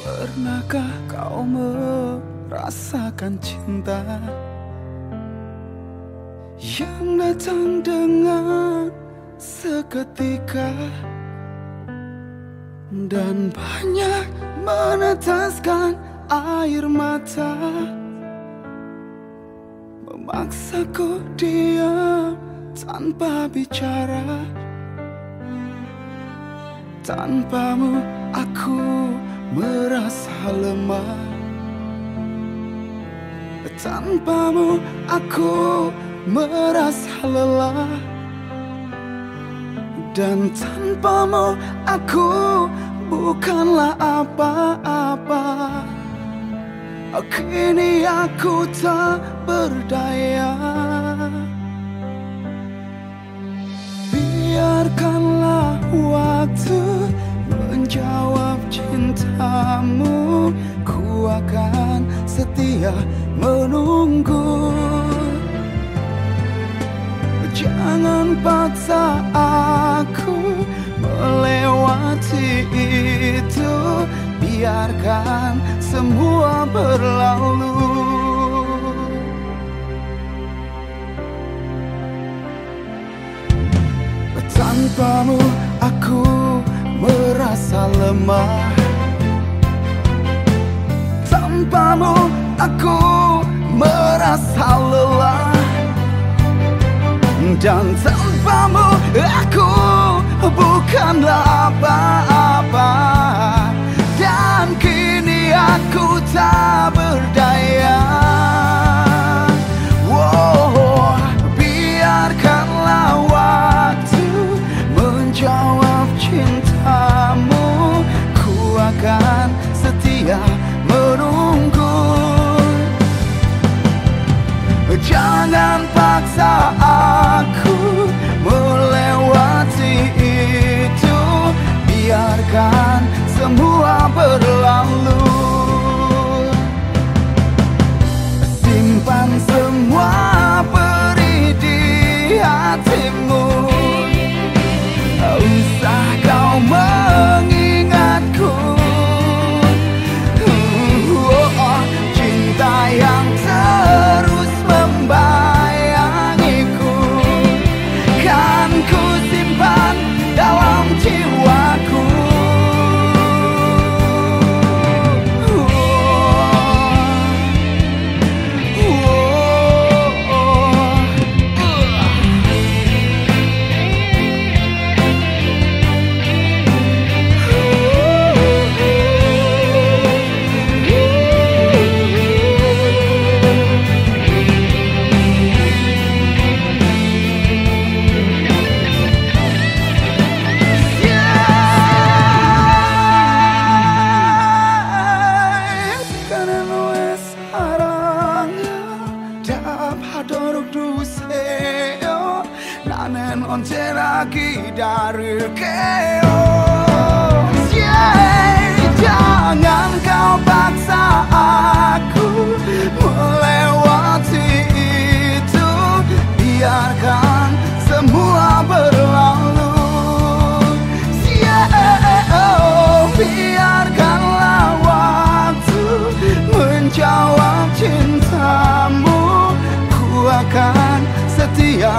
Pernahkah kau merasakan cinta Yang datang dengan seketika? Dan banyak meneteskan air mata Memaksaku diam tanpa bicara. Tanpamu aku merasa lemah Tanpamu aku merasa lelah Dan tanpamu aku bukanlah apa-apa. Kini aku tak berdaya cintamu Ku akan setia menunggu. Jangan paksa aku melewati itu Biarkan semua berlalu. Tanpamu aku merasa lemah Tanpamu aku merasa lelah Dan tanpamu aku bukanlah apa-apa Nanen once lagi dari keo. Jangan kau paksa aku melewati itu. Biarkan semua berlalu. Yeah, biarkanlah waktu menjawab cintamu. Ku akan setia